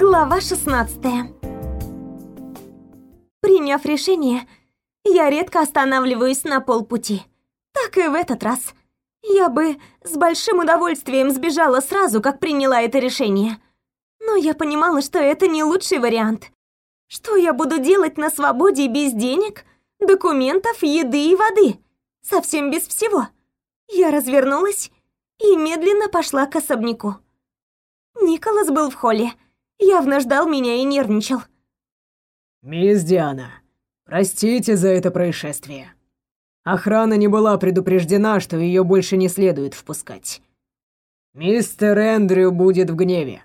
Глава 16 Приняв решение, я редко останавливаюсь на полпути. Так и в этот раз. Я бы с большим удовольствием сбежала сразу, как приняла это решение. Но я понимала, что это не лучший вариант. Что я буду делать на свободе без денег, документов, еды и воды? Совсем без всего. Я развернулась и медленно пошла к особняку. Николас был в холле. Явно ждал меня и нервничал. «Мисс Диана, простите за это происшествие. Охрана не была предупреждена, что ее больше не следует впускать. Мистер Эндрю будет в гневе».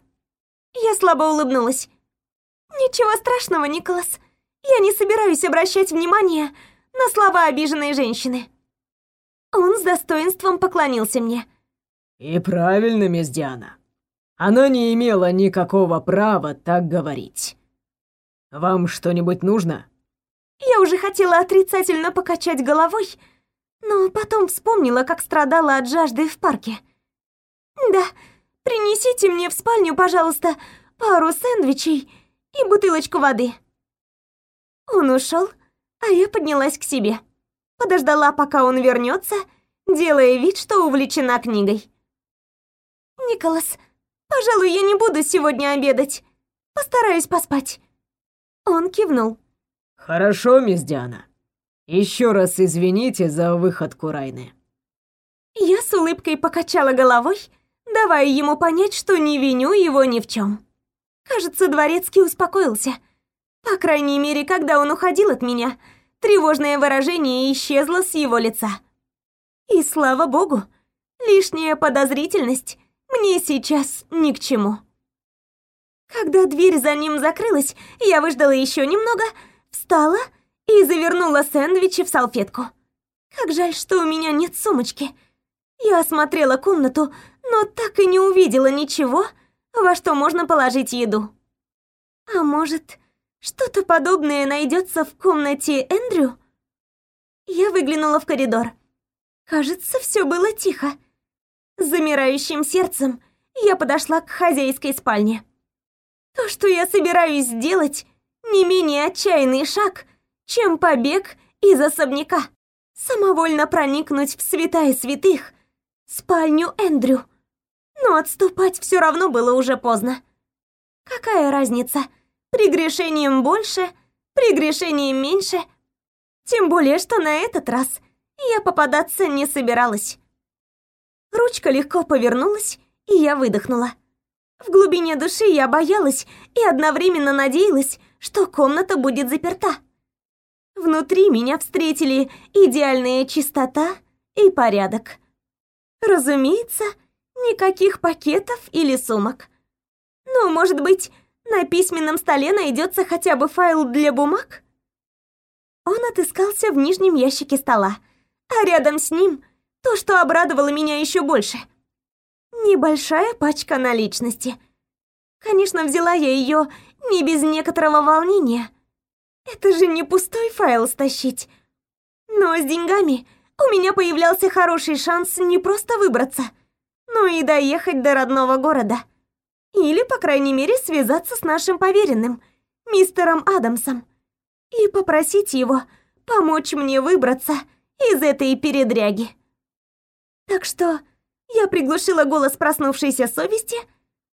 Я слабо улыбнулась. «Ничего страшного, Николас. Я не собираюсь обращать внимание на слова обиженной женщины». Он с достоинством поклонился мне. «И правильно, мисс Диана. Она не имела никакого права так говорить. Вам что-нибудь нужно?» Я уже хотела отрицательно покачать головой, но потом вспомнила, как страдала от жажды в парке. «Да, принесите мне в спальню, пожалуйста, пару сэндвичей и бутылочку воды». Он ушел, а я поднялась к себе. Подождала, пока он вернется, делая вид, что увлечена книгой. «Николас, пожалуй, я не буду сегодня обедать. Постараюсь поспать». Он кивнул. «Хорошо, мисс Диана. Еще раз извините за выходку Райны». Я с улыбкой покачала головой, давая ему понять, что не виню его ни в чем. Кажется, Дворецкий успокоился. По крайней мере, когда он уходил от меня, тревожное выражение исчезло с его лица. И слава богу, лишняя подозрительность мне сейчас ни к чему. Когда дверь за ним закрылась, я выждала еще немного, встала и завернула сэндвичи в салфетку. Как жаль, что у меня нет сумочки. Я осмотрела комнату, но так и не увидела ничего, во что можно положить еду. А может, что-то подобное найдется в комнате Эндрю? Я выглянула в коридор. Кажется, все было тихо. Замирающим сердцем я подошла к хозяйской спальне. То, что я собираюсь сделать, не менее отчаянный шаг, чем побег из особняка. Самовольно проникнуть в святая святых, спальню Эндрю. Но отступать все равно было уже поздно. Какая разница, прегрешением больше, прегрешением меньше? Тем более, что на этот раз я попадаться не собиралась. Ручка легко повернулась, и я выдохнула. В глубине души я боялась и одновременно надеялась, что комната будет заперта. Внутри меня встретили идеальная чистота и порядок. Разумеется, никаких пакетов или сумок. Но, может быть, на письменном столе найдется хотя бы файл для бумаг? Он отыскался в нижнем ящике стола, а рядом с ним то, что обрадовало меня еще больше — Небольшая пачка наличности. Конечно, взяла я ее не без некоторого волнения. Это же не пустой файл стащить. Но с деньгами у меня появлялся хороший шанс не просто выбраться, но и доехать до родного города. Или, по крайней мере, связаться с нашим поверенным, мистером Адамсом, и попросить его помочь мне выбраться из этой передряги. Так что я приглушила голос проснувшейся совести,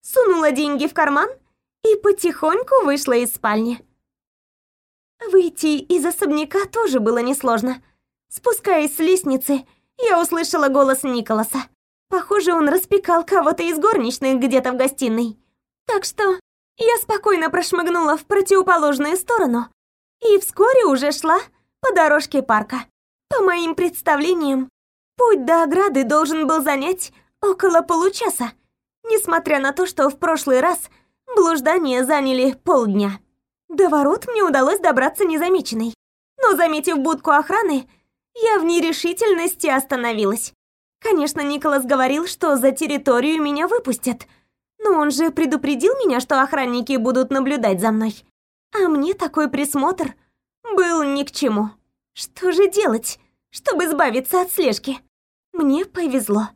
сунула деньги в карман и потихоньку вышла из спальни. Выйти из особняка тоже было несложно. Спускаясь с лестницы, я услышала голос Николаса. Похоже, он распекал кого-то из горничных где-то в гостиной. Так что я спокойно прошмыгнула в противоположную сторону и вскоре уже шла по дорожке парка. По моим представлениям, Путь до ограды должен был занять около получаса, несмотря на то, что в прошлый раз блуждания заняли полдня. До ворот мне удалось добраться незамеченной, но, заметив будку охраны, я в нерешительности остановилась. Конечно, Николас говорил, что за территорию меня выпустят, но он же предупредил меня, что охранники будут наблюдать за мной. А мне такой присмотр был ни к чему. Что же делать, чтобы избавиться от слежки? Мне повезло.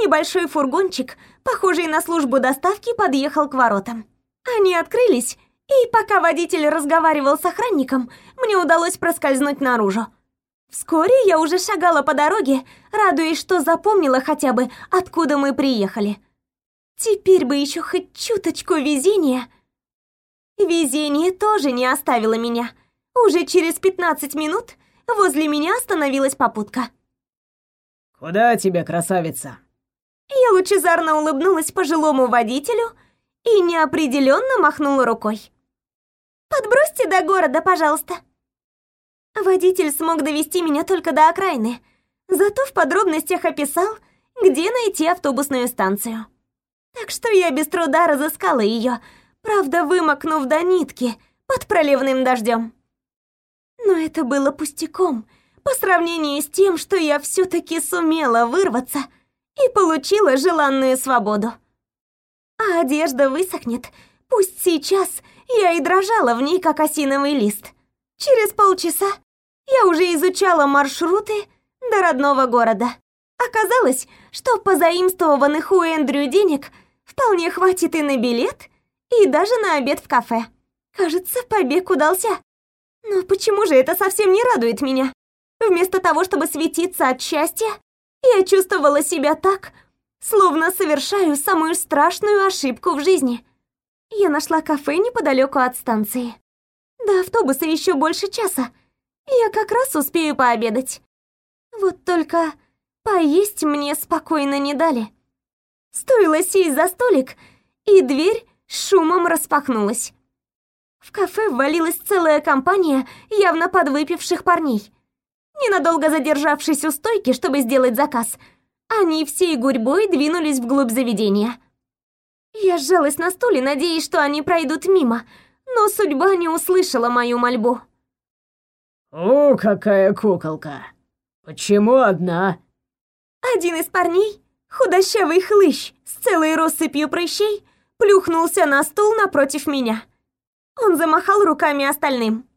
Небольшой фургончик, похожий на службу доставки, подъехал к воротам. Они открылись, и пока водитель разговаривал с охранником, мне удалось проскользнуть наружу. Вскоре я уже шагала по дороге, радуясь, что запомнила хотя бы, откуда мы приехали. Теперь бы еще хоть чуточку везения. Везение тоже не оставило меня. Уже через 15 минут возле меня остановилась попутка. «Куда тебе, красавица?» Я лучезарно улыбнулась пожилому водителю и неопределенно махнула рукой. «Подбросьте до города, пожалуйста». Водитель смог довести меня только до окраины, зато в подробностях описал, где найти автобусную станцию. Так что я без труда разыскала ее, правда, вымокнув до нитки под проливным дождем. Но это было пустяком по сравнению с тем, что я все-таки сумела вырваться и получила желанную свободу. А одежда высохнет, пусть сейчас я и дрожала в ней, как осиновый лист. Через полчаса я уже изучала маршруты до родного города. Оказалось, что позаимствованных у Эндрю денег вполне хватит и на билет, и даже на обед в кафе. Кажется, побег удался. Но почему же это совсем не радует меня? Вместо того, чтобы светиться от счастья, я чувствовала себя так, словно совершаю самую страшную ошибку в жизни. Я нашла кафе неподалеку от станции. До автобуса еще больше часа. Я как раз успею пообедать. Вот только поесть мне спокойно не дали. Стоило сесть за столик, и дверь шумом распахнулась. В кафе ввалилась целая компания явно подвыпивших парней. Ненадолго задержавшись у стойки, чтобы сделать заказ, они всей гурьбой двинулись вглубь заведения. Я сжалась на стуле, надеясь, что они пройдут мимо, но судьба не услышала мою мольбу. «О, какая куколка! Почему одна?» Один из парней, худощавый хлыщ с целой россыпью прыщей, плюхнулся на стул напротив меня. Он замахал руками остальным.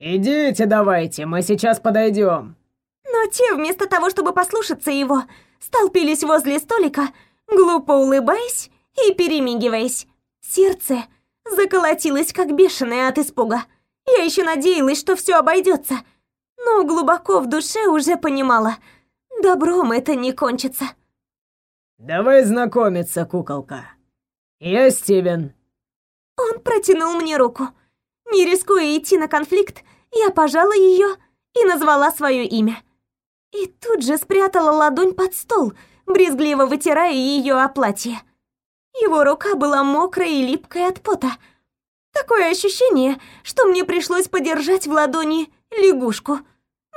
«Идите давайте, мы сейчас подойдем». Но те, вместо того, чтобы послушаться его, столпились возле столика, глупо улыбаясь и перемигиваясь. Сердце заколотилось, как бешеное от испуга. Я еще надеялась, что все обойдется, но глубоко в душе уже понимала, добром это не кончится. «Давай знакомиться, куколка. Я Стивен». Он протянул мне руку. Не рискуя идти на конфликт, я пожала ее и назвала свое имя. И тут же спрятала ладонь под стол, брезгливо вытирая ее о платье. Его рука была мокрая и липкая от пота. Такое ощущение, что мне пришлось подержать в ладони лягушку.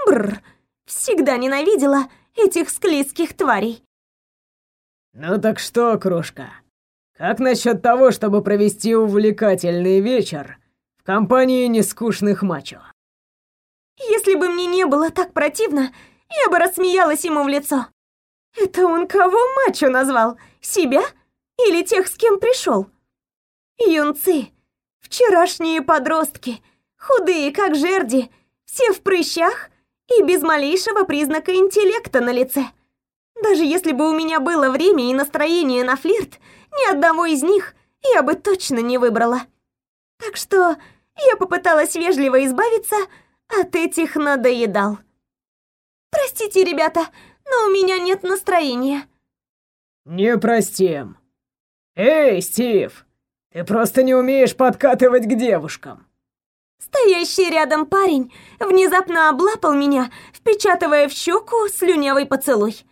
Бррр, всегда ненавидела этих склизких тварей. «Ну так что, кружка, как насчет того, чтобы провести увлекательный вечер в компании нескучных мачо?» Если бы мне не было так противно, я бы рассмеялась ему в лицо. Это он кого мачо назвал? Себя? Или тех, с кем пришел? Юнцы, вчерашние подростки, худые, как жерди, все в прыщах и без малейшего признака интеллекта на лице. Даже если бы у меня было время и настроение на флирт, ни одного из них я бы точно не выбрала. Так что я попыталась вежливо избавиться от этих надоедал. Простите, ребята, но у меня нет настроения. Не простим. Эй, Стив, ты просто не умеешь подкатывать к девушкам. Стоящий рядом парень внезапно облапал меня, впечатывая в щеку слюнявый поцелуй.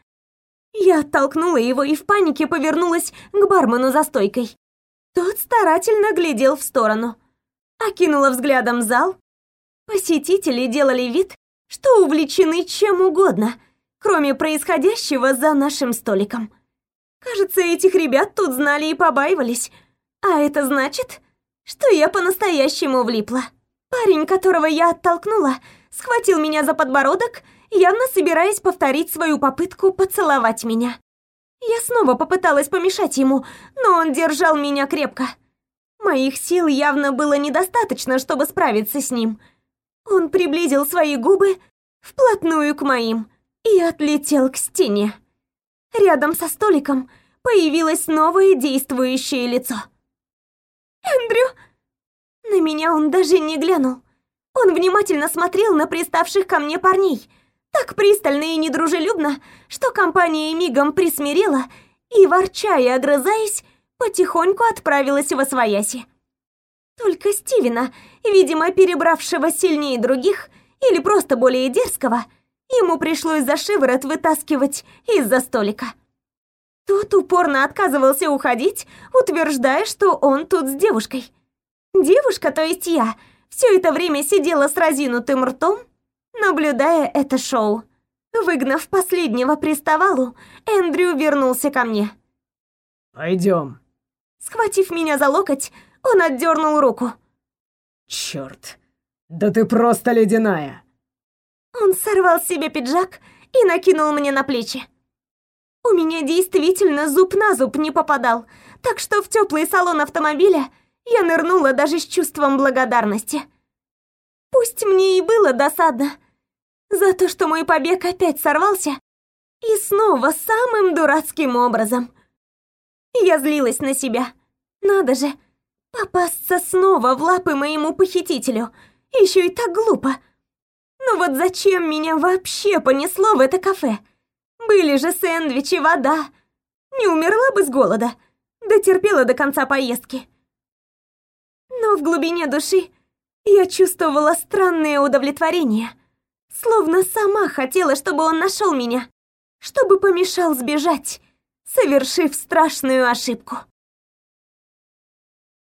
Я оттолкнула его и в панике повернулась к бармену за стойкой. Тот старательно глядел в сторону. Окинула взглядом зал, Посетители делали вид, что увлечены чем угодно, кроме происходящего за нашим столиком. Кажется, этих ребят тут знали и побаивались. А это значит, что я по-настоящему влипла. Парень, которого я оттолкнула, схватил меня за подбородок, явно собираясь повторить свою попытку поцеловать меня. Я снова попыталась помешать ему, но он держал меня крепко. Моих сил явно было недостаточно, чтобы справиться с ним — он приблизил свои губы вплотную к моим и отлетел к стене. Рядом со столиком появилось новое действующее лицо. Эндрю!» На меня он даже не глянул. Он внимательно смотрел на приставших ко мне парней, так пристально и недружелюбно, что компания мигом присмирела и, ворча и огрызаясь, потихоньку отправилась в Освояси. Только Стивена, видимо, перебравшего сильнее других или просто более дерзкого, ему пришлось за шиворот вытаскивать из-за столика. Тот упорно отказывался уходить, утверждая, что он тут с девушкой. Девушка, то есть я, все это время сидела с разинутым ртом, наблюдая это шоу. Выгнав последнего приставалу, Эндрю вернулся ко мне. Пойдем. Схватив меня за локоть, он отдернул руку. Черт, да ты просто ледяная. Он сорвал с себя пиджак и накинул мне на плечи. У меня действительно зуб на зуб не попадал, так что в теплый салон автомобиля я нырнула даже с чувством благодарности. Пусть мне и было досадно за то, что мой побег опять сорвался, и снова самым дурацким образом. Я злилась на себя. Надо же, попасться снова в лапы моему похитителю, еще и так глупо. Ну вот зачем меня вообще понесло в это кафе? Были же сэндвичи, вода. Не умерла бы с голода, дотерпела до конца поездки. Но в глубине души я чувствовала странное удовлетворение, словно сама хотела, чтобы он нашел меня, чтобы помешал сбежать, совершив страшную ошибку.